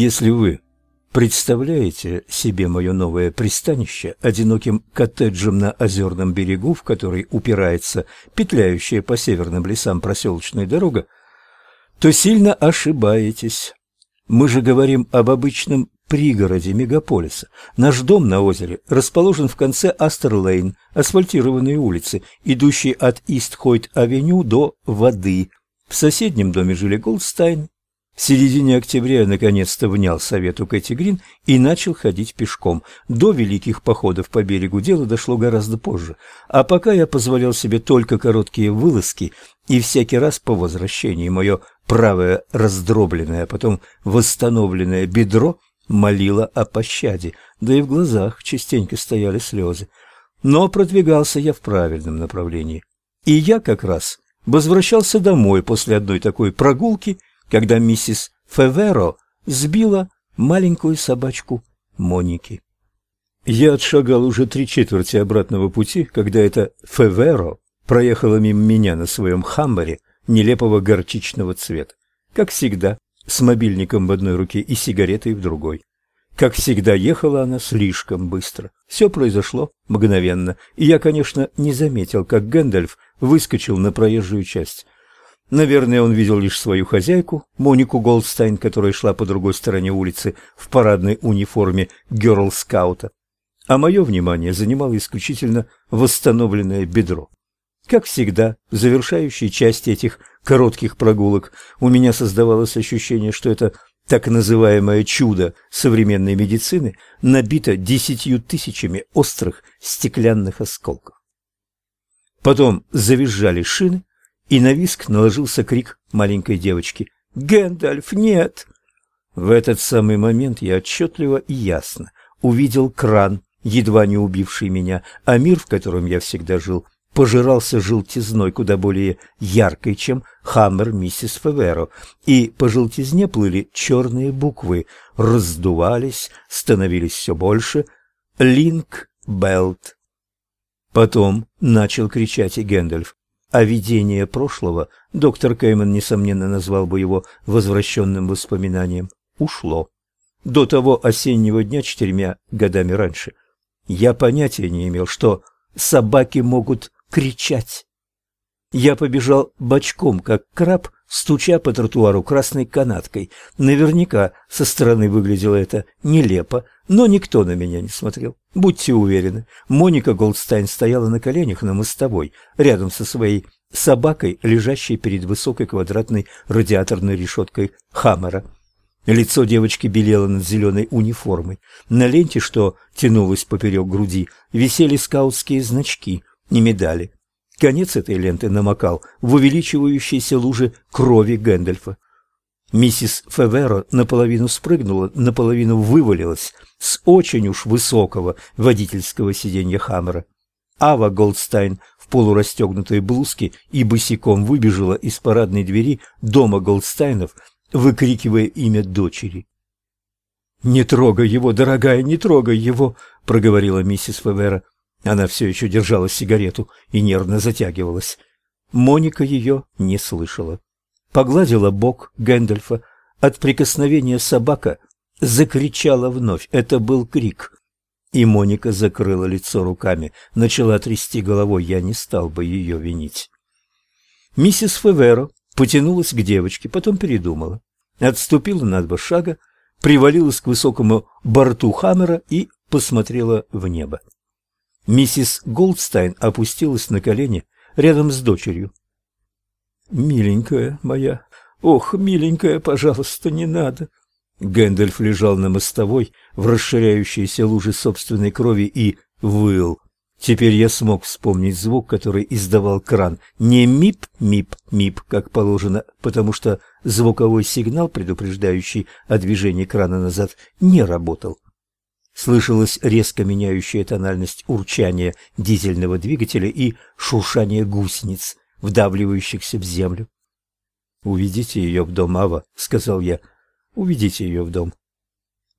Если вы представляете себе мое новое пристанище одиноким коттеджем на озерном берегу, в который упирается петляющая по северным лесам проселочная дорога, то сильно ошибаетесь. Мы же говорим об обычном пригороде мегаполиса. Наш дом на озере расположен в конце Астер-Лейн, асфальтированной улицы, идущей от Ист-Хойт-авеню до воды. В соседнем доме жили Голдстайн. В середине октября я наконец-то внял совету Кэти Грин и начал ходить пешком. До великих походов по берегу дело дошло гораздо позже. А пока я позволял себе только короткие вылазки, и всякий раз по возвращении мое правое раздробленное, а потом восстановленное бедро молило о пощаде, да и в глазах частенько стояли слезы. Но продвигался я в правильном направлении. И я как раз возвращался домой после одной такой прогулки, когда миссис Феверо сбила маленькую собачку Моники. Я отшагал уже три четверти обратного пути, когда эта Феверо проехала мимо меня на своем хаммере нелепого горчичного цвета. Как всегда, с мобильником в одной руке и сигаретой в другой. Как всегда, ехала она слишком быстро. Все произошло мгновенно, и я, конечно, не заметил, как Гэндальф выскочил на проезжую часть. Наверное, он видел лишь свою хозяйку, Монику Голдстайн, которая шла по другой стороне улицы в парадной униформе герл-скаута. А мое внимание занимало исключительно восстановленное бедро. Как всегда, в завершающей части этих коротких прогулок у меня создавалось ощущение, что это так называемое чудо современной медицины набито десятью тысячами острых стеклянных осколков. Потом завизжали шины, и на виск наложился крик маленькой девочки «Гэндальф, нет!». В этот самый момент я отчетливо и ясно увидел кран, едва не убивший меня, а мир, в котором я всегда жил – пожирался желтизной куда более яркой, чем хаммер миссис Феверо, и по желтизне плыли черные буквы, раздувались, становились все больше «Линк Белт». Потом начал кричать и Гэндальф. А видение прошлого, доктор Кейман, несомненно, назвал бы его возвращенным воспоминанием, ушло. До того осеннего дня четырьмя годами раньше. Я понятия не имел, что собаки могут кричать. Я побежал бочком, как краб, стуча по тротуару красной канаткой. Наверняка со стороны выглядело это нелепо, но никто на меня не смотрел. Будьте уверены, Моника Голдстайн стояла на коленях на мостовой, рядом со своей собакой, лежащей перед высокой квадратной радиаторной решеткой Хаммера. Лицо девочки белело над зеленой униформой. На ленте, что тянулась поперек груди, висели скаутские значки, не медали. Конец этой ленты намокал в увеличивающейся луже крови Гэндальфа. Миссис Феверо наполовину спрыгнула, наполовину вывалилась с очень уж высокого водительского сиденья Хаммера. Ава Голдстайн в полурастегнутой блузке и босиком выбежала из парадной двери дома Голдстайнов, выкрикивая имя дочери. «Не трогай его, дорогая, не трогай его!» — проговорила миссис Феверо. Она все еще держала сигарету и нервно затягивалась. Моника ее не слышала. Погладила бок Гэндальфа. От прикосновения собака закричала вновь. Это был крик. И Моника закрыла лицо руками, начала трясти головой. Я не стал бы ее винить. Миссис Феверо потянулась к девочке, потом передумала. Отступила на два шага, привалилась к высокому борту Хаммера и посмотрела в небо. Миссис Голдстайн опустилась на колени рядом с дочерью. «Миленькая моя, ох, миленькая, пожалуйста, не надо!» Гэндальф лежал на мостовой в расширяющейся луже собственной крови и выл. Теперь я смог вспомнить звук, который издавал кран. Не мип-мип-мип, как положено, потому что звуковой сигнал, предупреждающий о движении крана назад, не работал. Слышалась резко меняющая тональность урчания дизельного двигателя и шуршание гусениц, вдавливающихся в землю. «Уведите ее в дом, Ава», — сказал я. «Уведите ее в дом».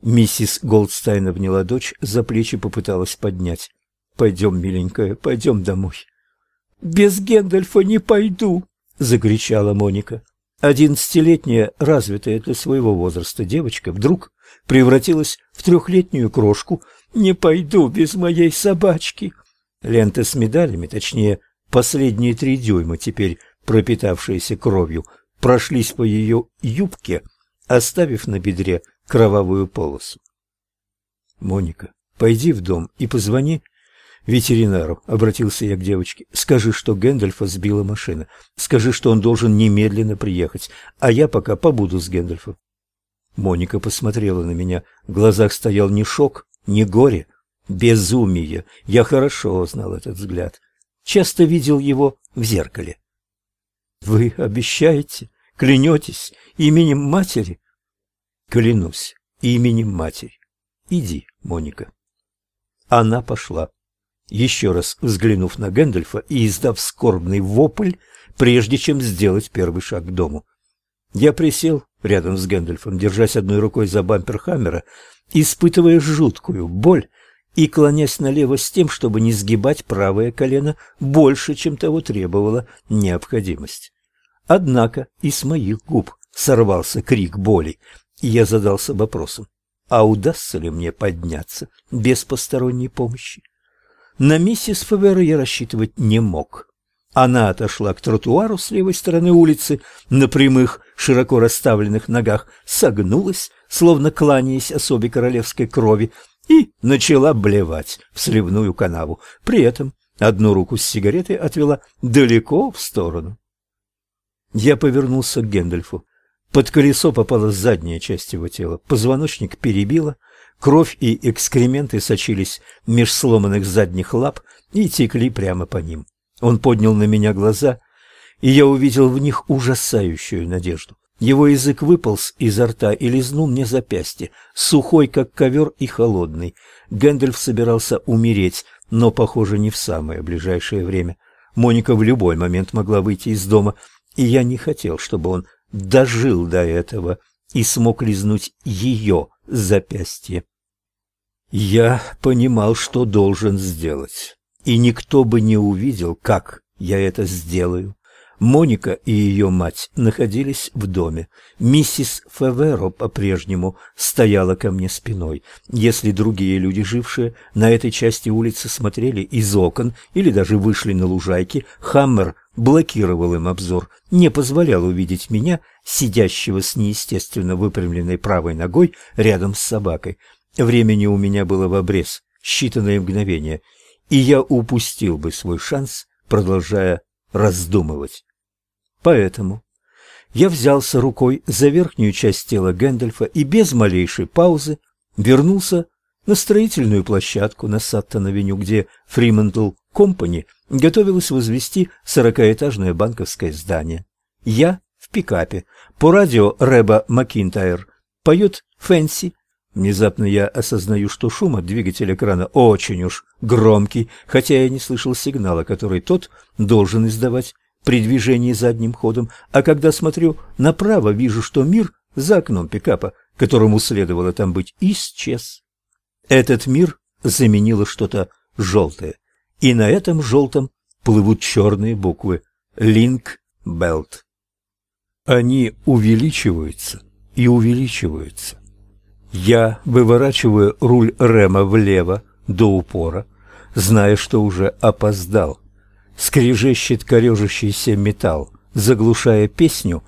Миссис Голдстайн обняла дочь, за плечи попыталась поднять. «Пойдем, миленькая, пойдем домой». «Без Гэндальфа не пойду», — закричала Моника. Одиннадцатилетняя, развитая для своего возраста девочка, вдруг превратилась в трехлетнюю крошку. «Не пойду без моей собачки!» Лента с медалями, точнее, последние три дюйма, теперь пропитавшиеся кровью, прошлись по ее юбке, оставив на бедре кровавую полосу. «Моника, пойди в дом и позвони ветеринару», — обратился я к девочке. «Скажи, что Гэндальфа сбила машина. Скажи, что он должен немедленно приехать, а я пока побуду с Гэндальфом». Моника посмотрела на меня. В глазах стоял не шок, не горе, безумие. Я хорошо знал этот взгляд. Часто видел его в зеркале. «Вы обещаете, клянетесь именем матери?» «Клянусь именем матери. Иди, Моника». Она пошла еще раз взглянув на Гэндальфа и издав скорбный вопль, прежде чем сделать первый шаг к дому. Я присел рядом с Гэндальфом, держась одной рукой за бампер Хаммера, испытывая жуткую боль и клонясь налево с тем, чтобы не сгибать правое колено больше, чем того требовала необходимость. Однако и с моих губ сорвался крик боли, и я задался вопросом, а удастся ли мне подняться без посторонней помощи? На миссис Февера я рассчитывать не мог. Она отошла к тротуару с левой стороны улицы, на прямых, широко расставленных ногах, согнулась, словно кланяясь особе королевской крови, и начала блевать в сливную канаву. При этом одну руку с сигаретой отвела далеко в сторону. Я повернулся к Гендальфу. Под колесо попала задняя часть его тела, позвоночник перебило, Кровь и экскременты сочились меж сломанных задних лап и текли прямо по ним. Он поднял на меня глаза, и я увидел в них ужасающую надежду. Его язык выполз изо рта и лизнул мне запястье, сухой, как ковер, и холодный. Гэндальф собирался умереть, но, похоже, не в самое ближайшее время. Моника в любой момент могла выйти из дома, и я не хотел, чтобы он дожил до этого и смог лизнуть ее запястье. Я понимал, что должен сделать, и никто бы не увидел, как я это сделаю. Моника и ее мать находились в доме. Миссис Феверо по-прежнему стояла ко мне спиной. Если другие люди, жившие на этой части улицы, смотрели из окон или даже вышли на лужайки, Хаммер блокировал им обзор, не позволял увидеть меня, сидящего с неестественно выпрямленной правой ногой рядом с собакой. Времени у меня было в обрез, считанные мгновения, и я упустил бы свой шанс, продолжая раздумывать. Поэтому я взялся рукой за верхнюю часть тела Гэндальфа и без малейшей паузы вернулся на строительную площадку на Саттон-авеню, где Фриментл Компани готовилась возвести сорокаэтажное банковское здание. Я в пикапе. По радио Рэба Макинтайр поет «Фэнси». Внезапно я осознаю, что шум от двигателя крана очень уж громкий, хотя я не слышал сигнала, который тот должен издавать при движении задним ходом, а когда смотрю направо, вижу, что мир за окном пикапа, которому следовало там быть, исчез. Этот мир заменило что-то желтое, и на этом желтом плывут черные буквы «Линк Белт». Они увеличиваются и увеличиваются. Я выворачиваю руль Рема влево до упора, зная, что уже опоздал. Скрежещет корежащийся металл, заглушая песню,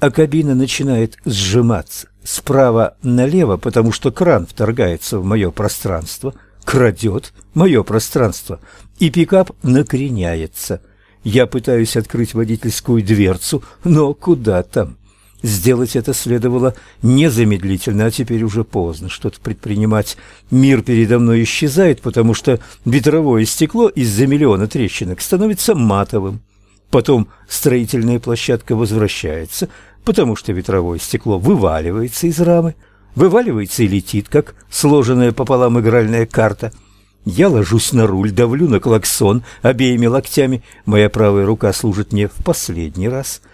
а кабина начинает сжиматься справа налево, потому что кран вторгается в мое пространство, крадет мое пространство, и пикап накреняется. Я пытаюсь открыть водительскую дверцу, но куда там? Сделать это следовало незамедлительно, а теперь уже поздно что-то предпринимать. Мир передо мной исчезает, потому что ветровое стекло из-за миллиона трещинок становится матовым. Потом строительная площадка возвращается, потому что ветровое стекло вываливается из рамы, вываливается и летит, как сложенная пополам игральная карта. Я ложусь на руль, давлю на клаксон обеими локтями, моя правая рука служит мне в последний раз —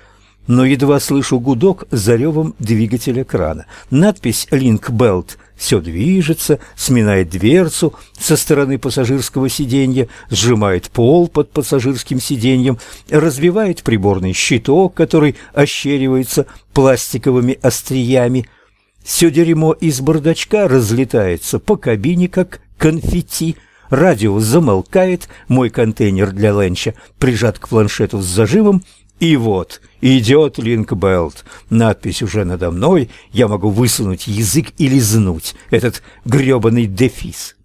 но едва слышу гудок за ревом двигателя крана. Надпись «Линк Белт» все движется, сминает дверцу со стороны пассажирского сиденья, сжимает пол под пассажирским сиденьем, разбивает приборный щиток, который ощеривается пластиковыми остриями. Все дерьмо из бардачка разлетается по кабине, как конфетти. Радио замолкает, мой контейнер для ленча прижат к планшету с зажимом, и вот, идет Линкбелт. Надпись уже надо мной. Я могу высунуть язык и лизнуть этот грёбаный дефис.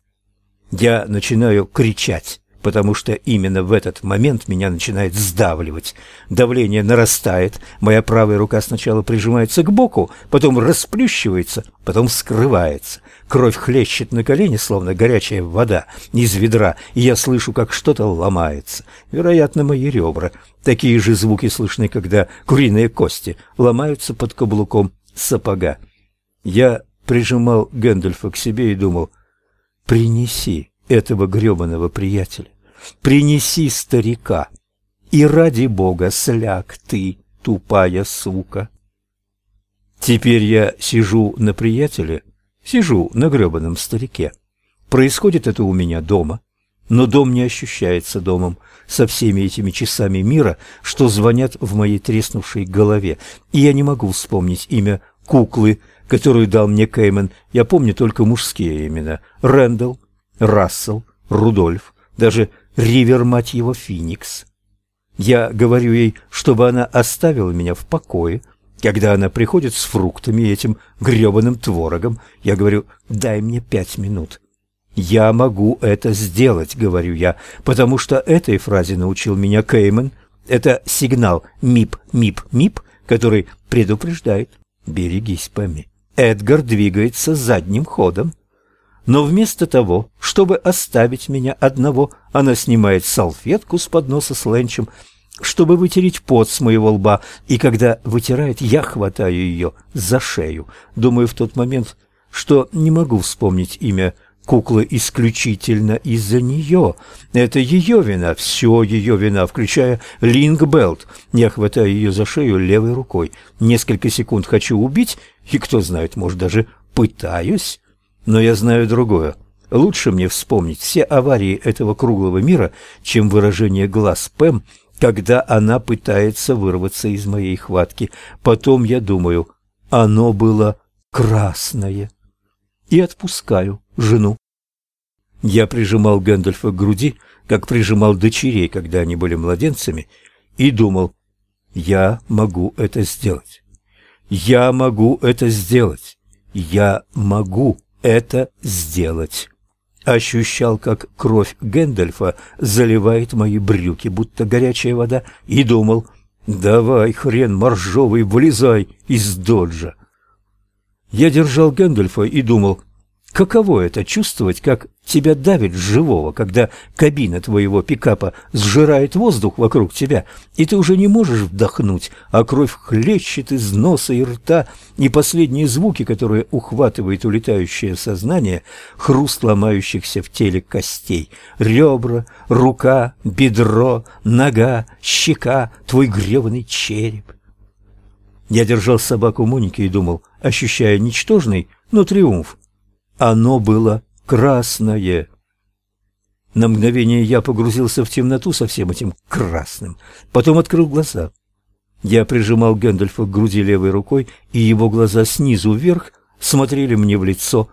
Я начинаю кричать потому что именно в этот момент меня начинает сдавливать. Давление нарастает, моя правая рука сначала прижимается к боку, потом расплющивается, потом скрывается. Кровь хлещет на колени, словно горячая вода из ведра, и я слышу, как что-то ломается. Вероятно, мои ребра. Такие же звуки слышны, когда куриные кости ломаются под каблуком сапога. Я прижимал Гэндальфа к себе и думал, «Принеси этого грёбаного приятеля. Принеси старика. И ради бога, сляг ты, тупая сука. Теперь я сижу на приятеле, сижу на грёбаном старике. Происходит это у меня дома, но дом не ощущается домом со всеми этими часами мира, что звонят в моей треснувшей голове, и я не могу вспомнить имя куклы, которую дал мне Кеймен. Я помню только мужские имена: Рэндалл, Рассел, Рудольф, даже Ривер, мать его, Феникс. Я говорю ей, чтобы она оставила меня в покое. Когда она приходит с фруктами и этим грёбаным творогом, я говорю, дай мне пять минут. «Я могу это сделать», — говорю я, потому что этой фразе научил меня Кеймен. Это сигнал «мип-мип-мип», который предупреждает «берегись, Пэмми». Эдгар двигается задним ходом. Но вместо того, чтобы оставить меня одного, она снимает салфетку с подноса с ленчем, чтобы вытереть пот с моего лба, и когда вытирает, я хватаю ее за шею. Думаю в тот момент, что не могу вспомнить имя куклы исключительно из-за нее. Это ее вина, все ее вина, включая Линг Белт. Я хватаю ее за шею левой рукой. Несколько секунд хочу убить, и кто знает, может, даже пытаюсь. Но я знаю другое. Лучше мне вспомнить все аварии этого круглого мира, чем выражение глаз Пэм, когда она пытается вырваться из моей хватки. Потом я думаю, оно было красное. И отпускаю жену. Я прижимал Гэндальфа к груди, как прижимал дочерей, когда они были младенцами, и думал, я могу это сделать. Я могу это сделать. Я могу это сделать. Ощущал, как кровь Гэндальфа заливает мои брюки, будто горячая вода, и думал, «Давай, хрен моржовый, вылезай из доджа». Я держал Гэндальфа и думал, Каково это чувствовать, как тебя давит живого, когда кабина твоего пикапа сжирает воздух вокруг тебя, и ты уже не можешь вдохнуть, а кровь хлещет из носа и рта, и последние звуки, которые ухватывает улетающее сознание, хруст ломающихся в теле костей, ребра, рука, бедро, нога, щека, твой гребаный череп. Я держал собаку Моники и думал, ощущая ничтожный, но триумф, оно было красное. На мгновение я погрузился в темноту со всем этим красным, потом открыл глаза. Я прижимал Гэндальфа к груди левой рукой, и его глаза снизу вверх смотрели мне в лицо.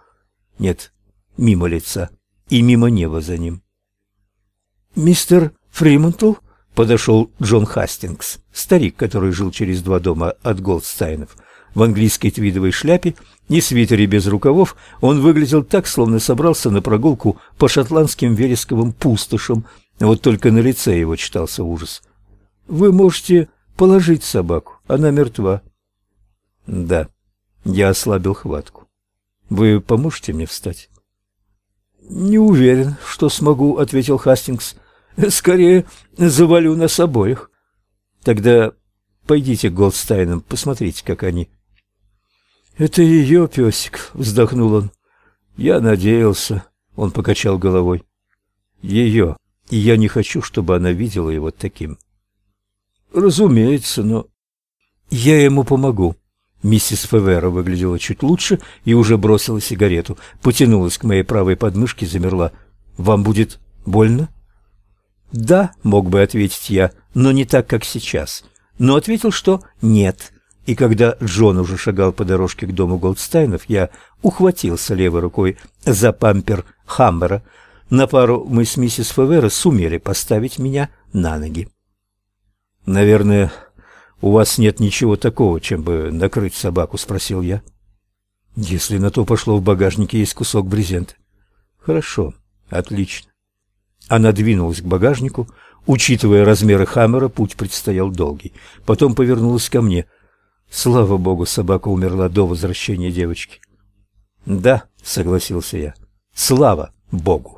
Нет, мимо лица и мимо неба за ним. «Мистер Фримантл?» — подошел Джон Хастингс, старик, который жил через два дома от Голдстайнов, в английской твидовой шляпе и свитере без рукавов, он выглядел так, словно собрался на прогулку по шотландским вересковым пустошам. Вот только на лице его читался ужас. «Вы можете положить собаку, она мертва». «Да». Я ослабил хватку. «Вы поможете мне встать?» «Не уверен, что смогу», — ответил Хастингс. «Скорее завалю нас обоих». «Тогда пойдите к Голдстайнам, посмотрите, как они «Это ее песик», — вздохнул он. «Я надеялся», — он покачал головой. «Ее, и я не хочу, чтобы она видела его таким». «Разумеется, но...» Я ему помогу. Миссис Февера выглядела чуть лучше и уже бросила сигарету, потянулась к моей правой подмышке замерла. Вам будет больно? Да, мог бы ответить я, но не так, как сейчас. Но ответил, что нет. И когда Джон уже шагал по дорожке к дому Голдстайнов, я ухватился левой рукой за пампер Хаммера. На пару мы с миссис Февера сумели поставить меня на ноги. Наверное, у вас нет ничего такого, чем бы накрыть собаку, спросил я. Если на то пошло, в багажнике есть кусок брезента. Хорошо, отлично. Она двинулась к багажнику. Учитывая размеры Хаммера, путь предстоял долгий. Потом повернулась ко мне. Слава богу, собака умерла до возвращения девочки. Да, согласился я. Слава богу.